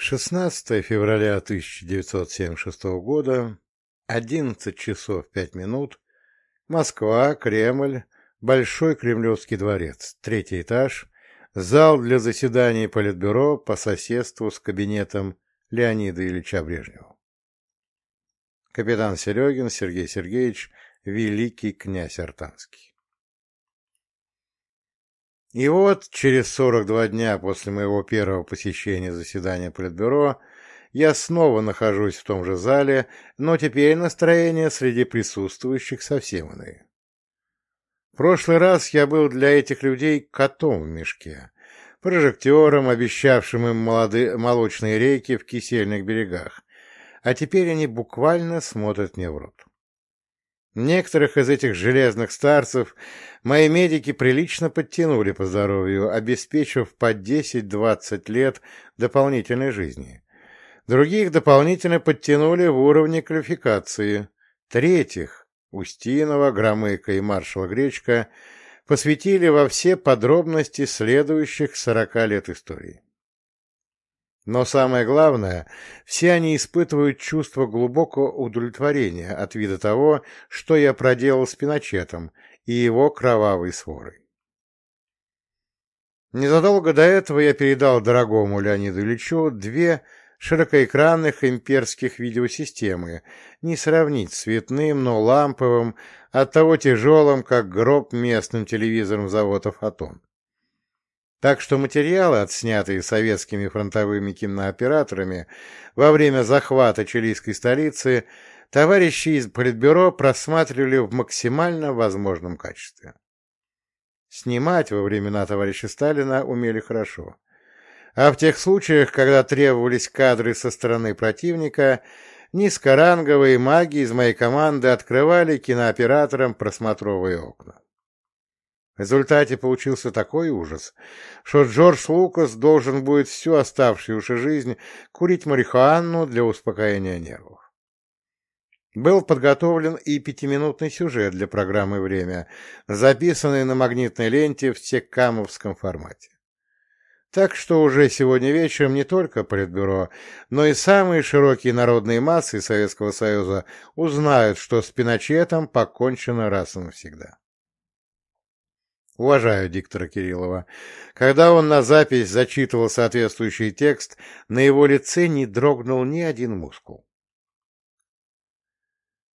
16 февраля 1976 года, 11 часов 5 минут, Москва, Кремль, Большой Кремлевский дворец, третий этаж, зал для заседаний Политбюро по соседству с кабинетом Леонида Ильича Брежнева. Капитан Серегин Сергей Сергеевич, великий князь Артанский. И вот, через 42 дня после моего первого посещения заседания Политбюро, я снова нахожусь в том же зале, но теперь настроение среди присутствующих совсем иное. В прошлый раз я был для этих людей котом в мешке, прожектором, обещавшим им молоды... молочные реки в кисельных берегах, а теперь они буквально смотрят мне в рот. Некоторых из этих железных старцев мои медики прилично подтянули по здоровью, обеспечив по 10-20 лет дополнительной жизни. Других дополнительно подтянули в уровне квалификации. Третьих, Устинова, Громыка и маршала Гречка, посвятили во все подробности следующих 40 лет истории. Но самое главное, все они испытывают чувство глубокого удовлетворения от вида того, что я проделал с Пиночетом и его кровавой сворой. Незадолго до этого я передал дорогому Леониду Ильичу две широкоэкранных имперских видеосистемы, не сравнить с цветным, но ламповым, оттого тяжелым, как гроб местным телевизором завода «Фотон». Так что материалы, отснятые советскими фронтовыми кинооператорами во время захвата чилийской столицы, товарищи из Политбюро просматривали в максимально возможном качестве. Снимать во времена товарища Сталина умели хорошо. А в тех случаях, когда требовались кадры со стороны противника, низкоранговые маги из моей команды открывали кинооператорам просмотровые окна. В результате получился такой ужас, что Джордж Лукас должен будет всю оставшуюся жизнь курить марихуану для успокоения нервов. Был подготовлен и пятиминутный сюжет для программы «Время», записанный на магнитной ленте в текамовском формате. Так что уже сегодня вечером не только Политбюро, но и самые широкие народные массы Советского Союза узнают, что с Пиночетом покончено раз и навсегда. Уважаю диктора Кириллова. Когда он на запись зачитывал соответствующий текст, на его лице не дрогнул ни один мускул.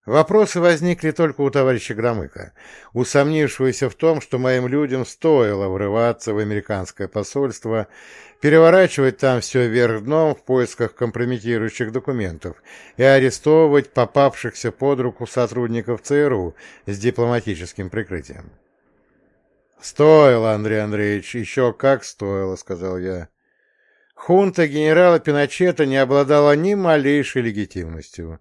Вопросы возникли только у товарища Громыка, усомнившегося в том, что моим людям стоило врываться в американское посольство, переворачивать там все вверх дном в поисках компрометирующих документов и арестовывать попавшихся под руку сотрудников ЦРУ с дипломатическим прикрытием. «Стоило, Андрей Андреевич, еще как стоило», — сказал я. Хунта генерала Пиночета не обладала ни малейшей легитимностью,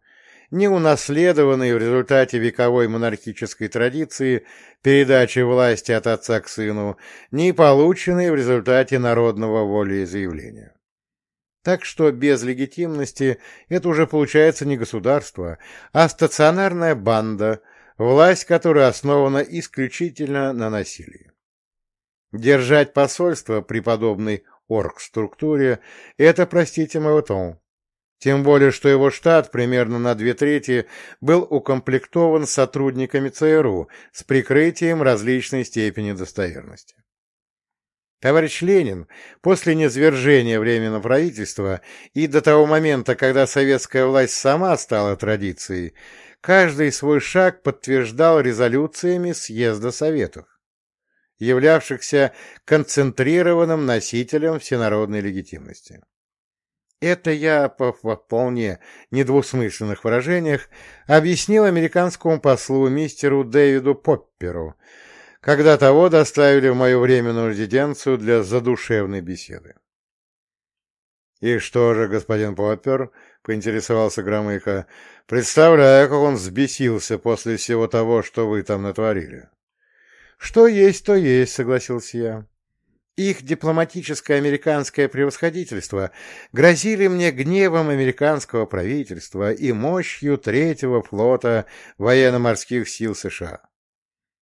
ни унаследованной в результате вековой монархической традиции передачи власти от отца к сыну, ни полученной в результате народного волеизъявления. Так что без легитимности это уже получается не государство, а стационарная банда, власть которой основана исключительно на насилии. Держать посольство при подобной оргструктуре – это, простите, маватон. Тем более, что его штат примерно на две трети был укомплектован сотрудниками ЦРУ с прикрытием различной степени достоверности. Товарищ Ленин после низвержения Временного правительства и до того момента, когда советская власть сама стала традицией, каждый свой шаг подтверждал резолюциями съезда Советов являвшихся концентрированным носителем всенародной легитимности. Это я по вполне недвусмысленных выражениях объяснил американскому послу мистеру Дэвиду Попперу, когда того доставили в мою временную резиденцию для задушевной беседы. «И что же, господин Поппер?» — поинтересовался Громыко. «Представляю, как он взбесился после всего того, что вы там натворили». «Что есть, то есть», — согласился я. Их дипломатическое американское превосходительство грозили мне гневом американского правительства и мощью третьего флота военно-морских сил США.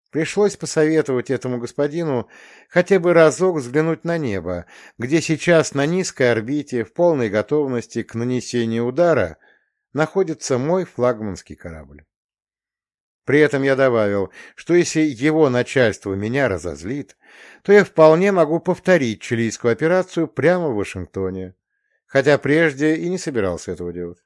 Пришлось посоветовать этому господину хотя бы разок взглянуть на небо, где сейчас на низкой орбите в полной готовности к нанесению удара находится мой флагманский корабль. При этом я добавил, что если его начальство меня разозлит, то я вполне могу повторить чилийскую операцию прямо в Вашингтоне, хотя прежде и не собирался этого делать.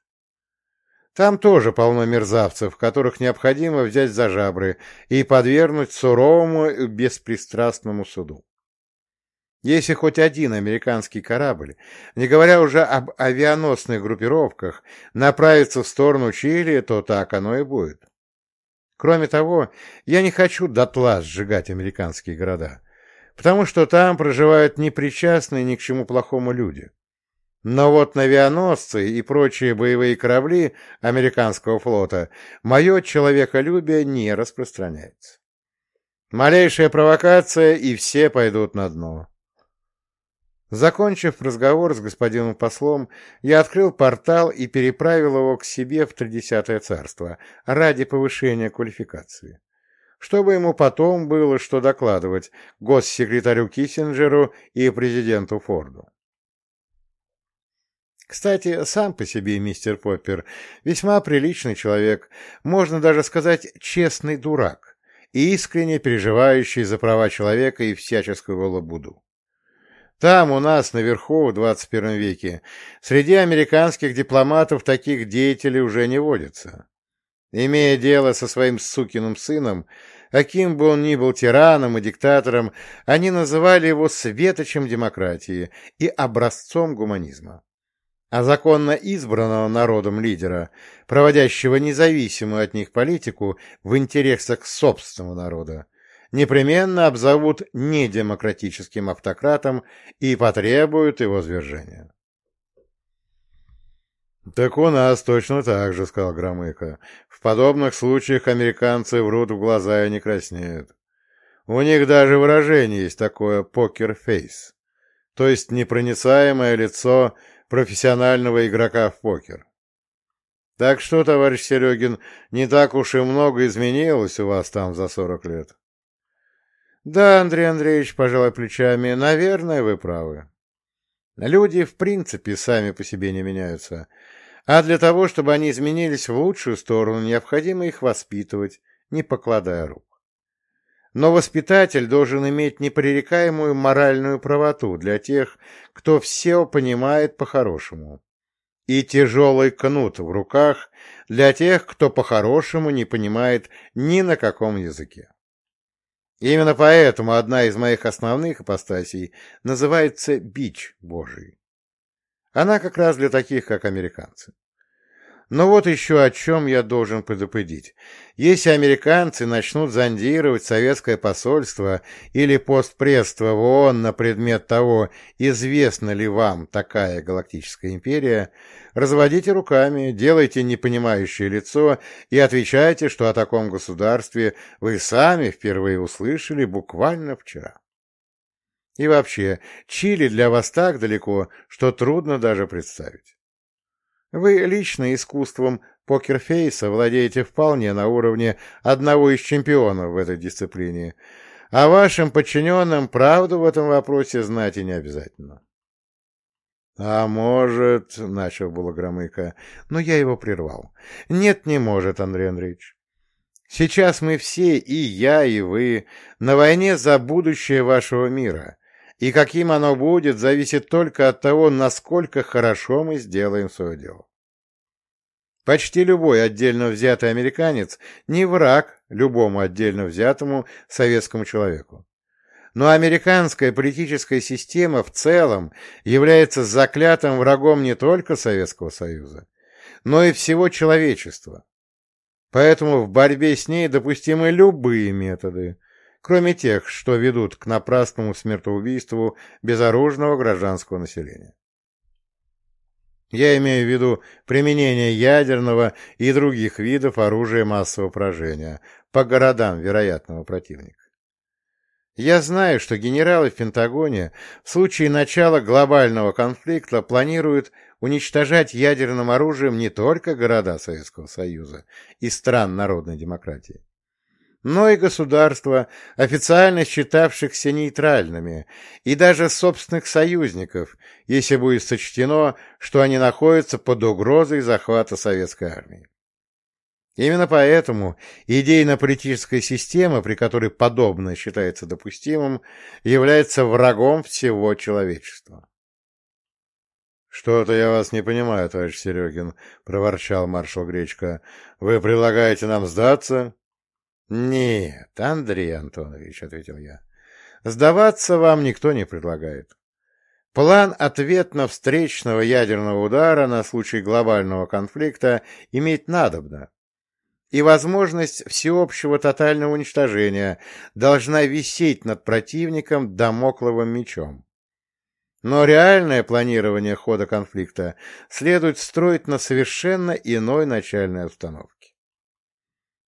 Там тоже полно мерзавцев, которых необходимо взять за жабры и подвергнуть суровому и беспристрастному суду. Если хоть один американский корабль, не говоря уже об авианосных группировках, направится в сторону Чили, то так оно и будет. Кроме того, я не хочу дотла сжигать американские города, потому что там проживают непричастные ни к чему плохому люди. Но вот авианосцы и прочие боевые корабли американского флота мое человеколюбие не распространяется. Малейшая провокация, и все пойдут на дно. Закончив разговор с господином послом, я открыл портал и переправил его к себе в Тридесятое царство ради повышения квалификации, чтобы ему потом было что докладывать госсекретарю Киссинджеру и президенту Форду. Кстати, сам по себе мистер Поппер весьма приличный человек, можно даже сказать честный дурак, и искренне переживающий за права человека и всяческую лабуду. Там, у нас, наверху, в 21 веке, среди американских дипломатов таких деятелей уже не водится. Имея дело со своим сукиным сыном, каким бы он ни был тираном и диктатором, они называли его светочем демократии и образцом гуманизма. А законно избранного народом лидера, проводящего независимую от них политику в интересах собственного народа, непременно обзовут недемократическим автократом и потребуют его свержения. «Так у нас точно так же», — сказал Громыко. «В подобных случаях американцы врут в глаза и не краснеют. У них даже выражение есть такое «покер-фейс», то есть непроницаемое лицо профессионального игрока в покер. Так что, товарищ Серегин, не так уж и много изменилось у вас там за сорок лет. Да, Андрей Андреевич, пожалуй, плечами, наверное, вы правы. Люди, в принципе, сами по себе не меняются, а для того, чтобы они изменились в лучшую сторону, необходимо их воспитывать, не покладая рук. Но воспитатель должен иметь непререкаемую моральную правоту для тех, кто все понимает по-хорошему, и тяжелый кнут в руках для тех, кто по-хорошему не понимает ни на каком языке. Именно поэтому одна из моих основных ипостасей называется «бич Божий». Она как раз для таких, как американцы. Но вот еще о чем я должен предупредить. Если американцы начнут зондировать советское посольство или постпредство в ООН на предмет того, известна ли вам такая галактическая империя, разводите руками, делайте непонимающее лицо и отвечайте, что о таком государстве вы сами впервые услышали буквально вчера. И вообще, Чили для вас так далеко, что трудно даже представить. Вы лично искусством покерфейса владеете вполне на уровне одного из чемпионов в этой дисциплине, а вашим подчиненным правду в этом вопросе знать и не обязательно. — А может, — начал было Громыко, но я его прервал. — Нет, не может, Андрей Андреевич. Сейчас мы все, и я, и вы, на войне за будущее вашего мира, и каким оно будет, зависит только от того, насколько хорошо мы сделаем свое дело. Почти любой отдельно взятый американец не враг любому отдельно взятому советскому человеку. Но американская политическая система в целом является заклятым врагом не только Советского Союза, но и всего человечества. Поэтому в борьбе с ней допустимы любые методы, кроме тех, что ведут к напрасному смертоубийству безоружного гражданского населения. Я имею в виду применение ядерного и других видов оружия массового поражения по городам вероятного противника. Я знаю, что генералы в Пентагоне в случае начала глобального конфликта планируют уничтожать ядерным оружием не только города Советского Союза и стран народной демократии, но и государства, официально считавшихся нейтральными, и даже собственных союзников, если будет сочтено, что они находятся под угрозой захвата советской армии. Именно поэтому идейно-политическая система, при которой подобное считается допустимым, является врагом всего человечества. «Что-то я вас не понимаю, товарищ Серегин», — проворчал маршал Гречка. «Вы предлагаете нам сдаться?» «Нет, Андрей Антонович», — ответил я, — «сдаваться вам никто не предлагает. План ответно-встречного ядерного удара на случай глобального конфликта иметь надобно, и возможность всеобщего тотального уничтожения должна висеть над противником домокловым мечом. Но реальное планирование хода конфликта следует строить на совершенно иной начальной установке.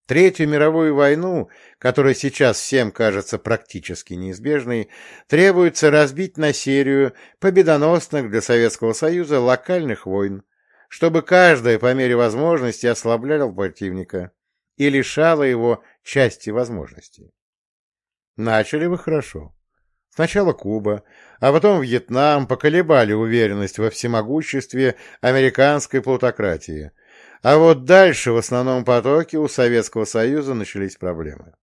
Третью мировую войну, которая сейчас всем кажется практически неизбежной, требуется разбить на серию победоносных для Советского Союза локальных войн, чтобы каждая по мере возможности ослабляла противника и лишала его части возможностей. Начали вы хорошо. Сначала Куба, а потом Вьетнам поколебали уверенность во всемогуществе американской плутократии – а вот дальше в основном потоке у Советского Союза начались проблемы.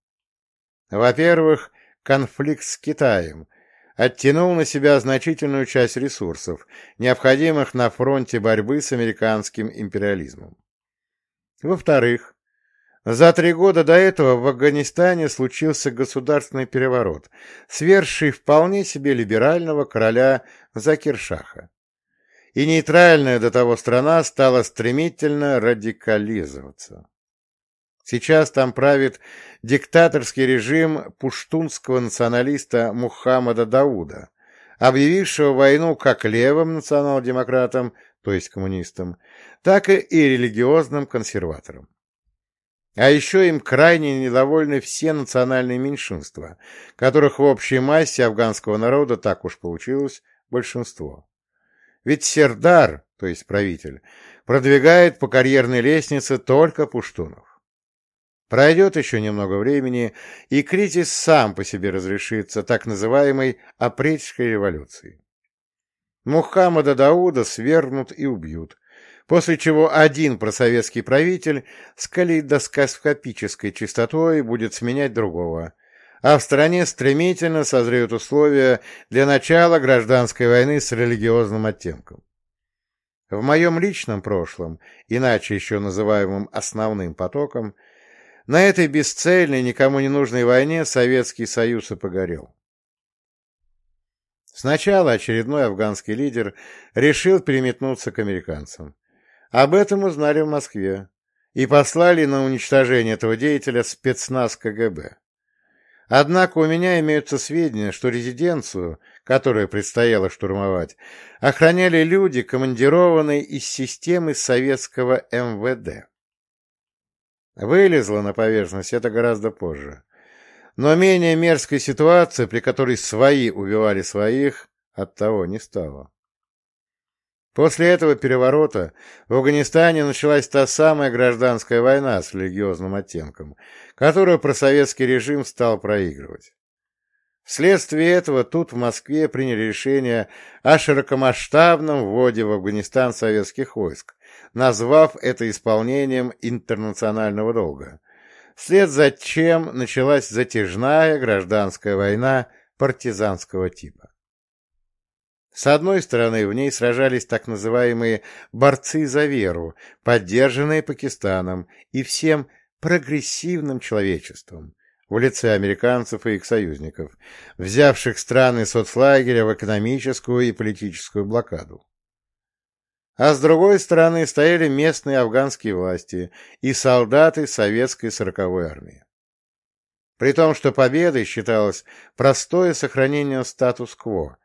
Во-первых, конфликт с Китаем оттянул на себя значительную часть ресурсов, необходимых на фронте борьбы с американским империализмом. Во-вторых, за три года до этого в Афганистане случился государственный переворот, сверший вполне себе либерального короля Закиршаха и нейтральная до того страна стала стремительно радикализоваться. Сейчас там правит диктаторский режим пуштунского националиста Мухаммада Дауда, объявившего войну как левым национал-демократам, то есть коммунистам, так и религиозным консерваторам. А еще им крайне недовольны все национальные меньшинства, которых в общей массе афганского народа так уж получилось большинство. Ведь Сердар, то есть правитель, продвигает по карьерной лестнице только пуштунов. Пройдет еще немного времени, и кризис сам по себе разрешится так называемой апрельской революцией. Мухаммада Дауда свергнут и убьют, после чего один просоветский правитель с калейдоскопической частотой будет сменять другого, а в стране стремительно созреют условия для начала гражданской войны с религиозным оттенком. В моем личном прошлом, иначе еще называемым основным потоком, на этой бесцельной, никому не нужной войне Советский Союз и погорел. Сначала очередной афганский лидер решил переметнуться к американцам. Об этом узнали в Москве и послали на уничтожение этого деятеля спецназ КГБ. Однако у меня имеются сведения, что резиденцию, которую предстояло штурмовать, охраняли люди, командированные из системы советского МВД. Вылезло на поверхность это гораздо позже. Но менее мерзкой ситуации, при которой свои убивали своих, от того не стало. После этого переворота в Афганистане началась та самая гражданская война с религиозным оттенком, которую просоветский режим стал проигрывать. Вследствие этого тут в Москве приняли решение о широкомасштабном вводе в Афганистан советских войск, назвав это исполнением интернационального долга, вслед за чем началась затяжная гражданская война партизанского типа. С одной стороны, в ней сражались так называемые «борцы за веру», поддержанные Пакистаном и всем прогрессивным человечеством в лице американцев и их союзников, взявших страны соцлагеря в экономическую и политическую блокаду. А с другой стороны стояли местные афганские власти и солдаты советской сороковой армии. При том, что победой считалось простое сохранение статус-кво,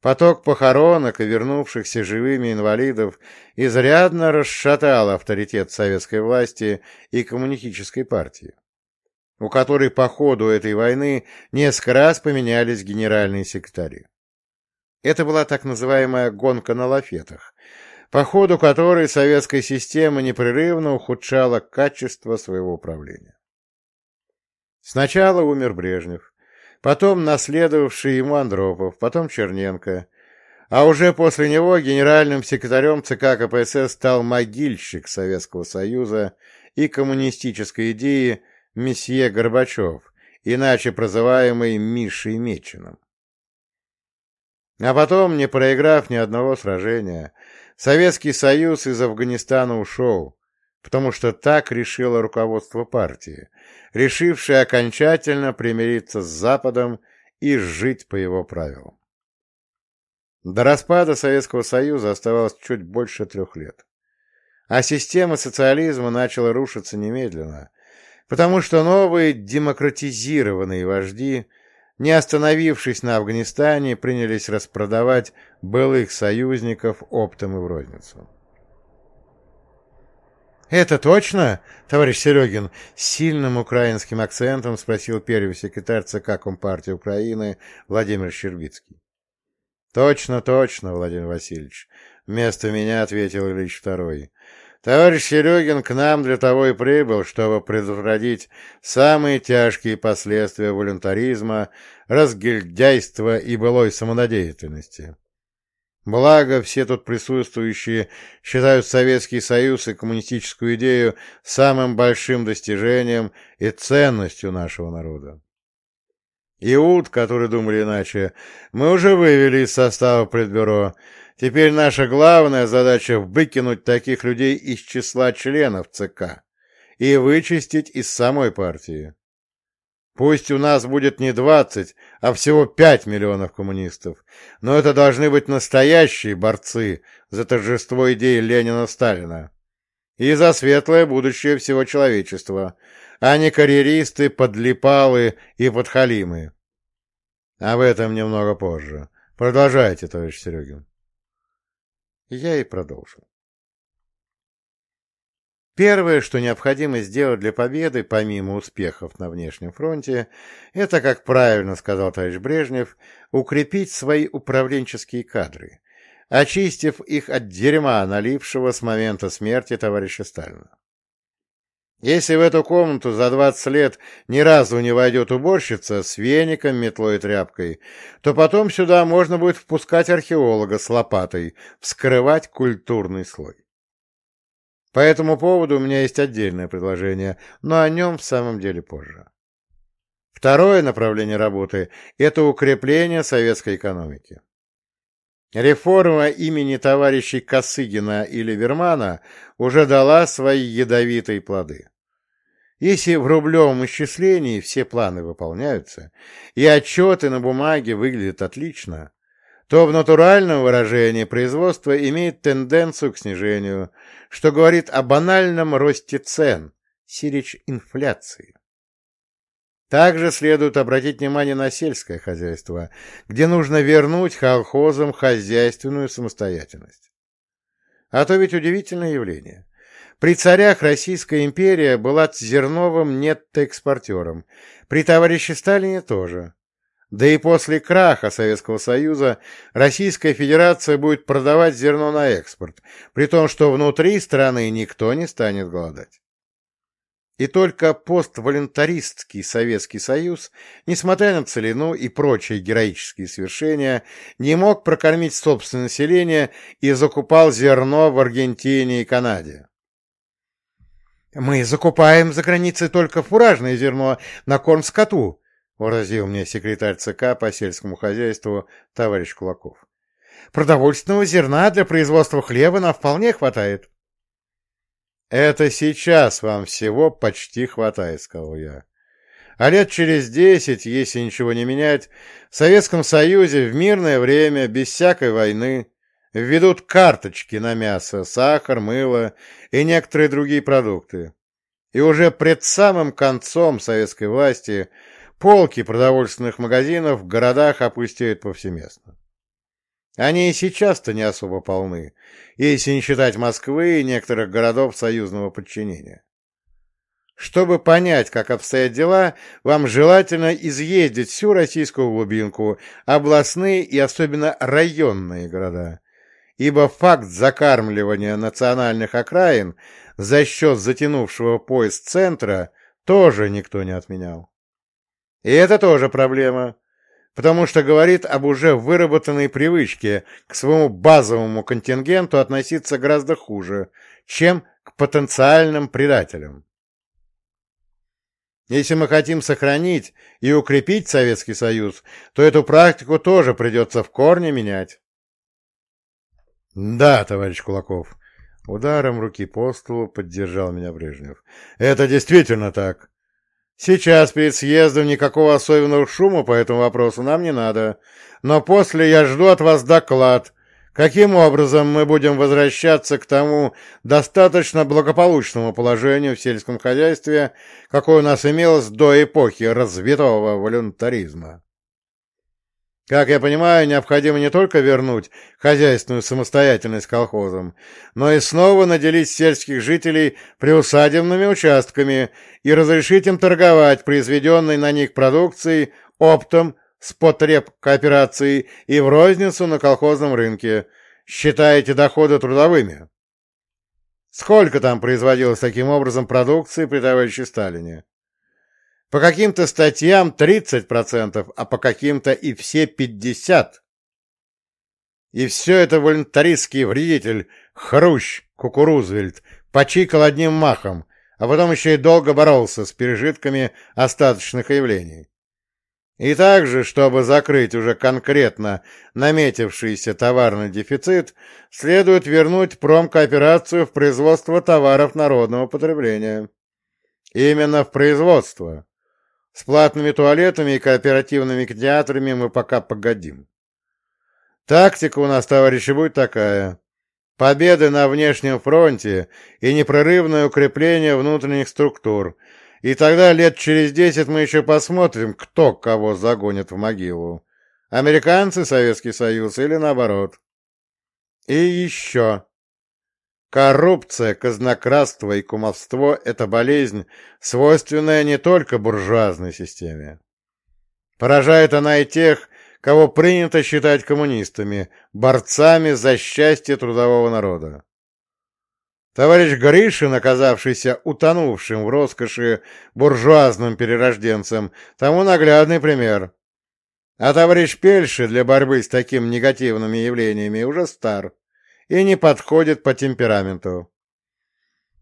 Поток похоронок и вернувшихся живыми инвалидов изрядно расшатал авторитет советской власти и коммунистической партии, у которой по ходу этой войны несколько раз поменялись генеральные секретари. Это была так называемая «гонка на лафетах», по ходу которой советская система непрерывно ухудшала качество своего управления. Сначала умер Брежнев, потом наследовавший ему Андропов, потом Черненко, а уже после него генеральным секретарем ЦК КПСС стал могильщик Советского Союза и коммунистической идеи месье Горбачев, иначе прозываемый Мишей Меченым. А потом, не проиграв ни одного сражения, Советский Союз из Афганистана ушел, потому что так решило руководство партии, решившее окончательно примириться с Западом и жить по его правилам. До распада Советского Союза оставалось чуть больше трех лет. А система социализма начала рушиться немедленно, потому что новые демократизированные вожди, не остановившись на Афганистане, принялись распродавать былых союзников оптом и в розницу. «Это точно, товарищ Серегин?» — с сильным украинским акцентом спросил первый секретарь ЦК Компартии Украины Владимир Щербицкий. «Точно, точно, Владимир Васильевич», — вместо меня ответил Ильич Второй. «Товарищ Серегин к нам для того и прибыл, чтобы предотвратить самые тяжкие последствия волюнтаризма, разгильдяйства и былой самонадеятельности». Благо, все тут присутствующие считают Советский Союз и коммунистическую идею самым большим достижением и ценностью нашего народа. Иуд, которые думали иначе, мы уже вывели из состава предбюро. Теперь наша главная задача — выкинуть таких людей из числа членов ЦК и вычистить из самой партии. Пусть у нас будет не двадцать, а всего пять миллионов коммунистов, но это должны быть настоящие борцы за торжество идеи Ленина-Сталина и за светлое будущее всего человечества, а не карьеристы, подлипалы и подхалимы. Об этом немного позже. Продолжайте, товарищ Серегин. Я и продолжил. Первое, что необходимо сделать для победы, помимо успехов на внешнем фронте, это, как правильно сказал товарищ Брежнев, укрепить свои управленческие кадры, очистив их от дерьма, налившего с момента смерти товарища Сталина. Если в эту комнату за двадцать лет ни разу не войдет уборщица с веником, метлой и тряпкой, то потом сюда можно будет впускать археолога с лопатой, вскрывать культурный слой. По этому поводу у меня есть отдельное предложение, но о нем в самом деле позже. Второе направление работы – это укрепление советской экономики. Реформа имени товарищей Косыгина или Вермана уже дала свои ядовитые плоды. Если в рублевом исчислении все планы выполняются, и отчеты на бумаге выглядят отлично, то в натуральном выражении производство имеет тенденцию к снижению, что говорит о банальном росте цен, сирич инфляции. Также следует обратить внимание на сельское хозяйство, где нужно вернуть колхозам хозяйственную самостоятельность. А то ведь удивительное явление. При царях Российская империя была зерновым нетто-экспортером, при товарище Сталине тоже. Да и после краха Советского Союза Российская Федерация будет продавать зерно на экспорт, при том, что внутри страны никто не станет голодать. И только постволонтаристский Советский Союз, несмотря на целину и прочие героические свершения, не мог прокормить собственное население и закупал зерно в Аргентине и Канаде. «Мы закупаем за границей только фуражное зерно на корм скоту», выразил мне секретарь ЦК по сельскому хозяйству товарищ Кулаков. Продовольственного зерна для производства хлеба нам вполне хватает. Это сейчас вам всего почти хватает, сказал я. А лет через десять, если ничего не менять, в Советском Союзе в мирное время, без всякой войны, введут карточки на мясо, сахар, мыло и некоторые другие продукты. И уже пред самым концом советской власти Полки продовольственных магазинов в городах опустеют повсеместно. Они и сейчас-то не особо полны, если не считать Москвы и некоторых городов союзного подчинения. Чтобы понять, как обстоят дела, вам желательно изъездить всю российскую глубинку, областные и особенно районные города, ибо факт закармливания национальных окраин за счет затянувшего поезд центра тоже никто не отменял. И это тоже проблема, потому что говорит об уже выработанной привычке к своему базовому контингенту относиться гораздо хуже, чем к потенциальным предателям. Если мы хотим сохранить и укрепить Советский Союз, то эту практику тоже придется в корне менять. Да, товарищ Кулаков, ударом руки по столу поддержал меня Брежнев. Это действительно так. Сейчас перед съездом никакого особенного шума по этому вопросу нам не надо, но после я жду от вас доклад, Каким образом мы будем возвращаться к тому достаточно благополучному положению в сельском хозяйстве, какое у нас имелось до эпохи развитого волюнтаризма? Как я понимаю, необходимо не только вернуть хозяйственную самостоятельность колхозам, но и снова наделить сельских жителей приусадебными участками и разрешить им торговать произведенной на них продукцией оптом с потреб кооперации и в розницу на колхозном рынке. Считаете доходы трудовыми? Сколько там производилось таким образом продукции при товарище Сталине? По каким-то статьям 30%, а по каким-то и все 50%. И все это волонтаристский вредитель Хрущ Кукурузвельт почикал одним махом, а потом еще и долго боролся с пережитками остаточных явлений. И также, чтобы закрыть уже конкретно наметившийся товарный дефицит, следует вернуть промкооперацию в производство товаров народного потребления. Именно в производство. С платными туалетами и кооперативными кинотеатрами мы пока погодим. Тактика у нас, товарищи, будет такая. Победы на внешнем фронте и непрерывное укрепление внутренних структур – и тогда лет через десять мы еще посмотрим, кто кого загонит в могилу. Американцы, Советский Союз или наоборот. И еще. Коррупция, казнократство и кумовство – это болезнь, свойственная не только буржуазной системе. Поражает она и тех, кого принято считать коммунистами, борцами за счастье трудового народа. Товарищ Гришин, оказавшийся утонувшим в роскоши буржуазным перерожденцем, тому наглядный пример. А товарищ Пельши для борьбы с такими негативными явлениями уже стар и не подходит по темпераменту.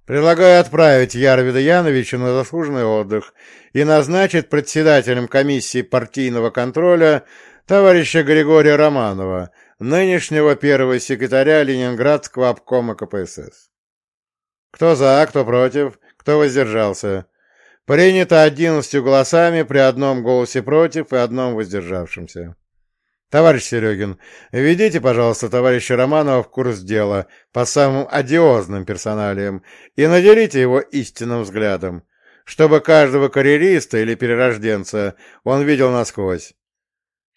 Предлагаю отправить Ярвида Яновича на заслуженный отдых и назначить председателем комиссии партийного контроля товарища Григория Романова, нынешнего первого секретаря Ленинградского обкома КПСС. Кто за, кто против, кто воздержался. Принято одиннадцатью голосами при одном голосе против и одном воздержавшемся. Товарищ Серегин, введите, пожалуйста, товарища Романова в курс дела по самым одиозным персоналиям и наделите его истинным взглядом, чтобы каждого карьериста или перерожденца он видел насквозь.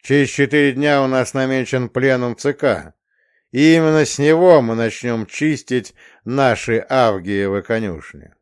Через четыре дня у нас намечен пленум ЦК, и именно с него мы начнем чистить наши Авгиевы конюшни.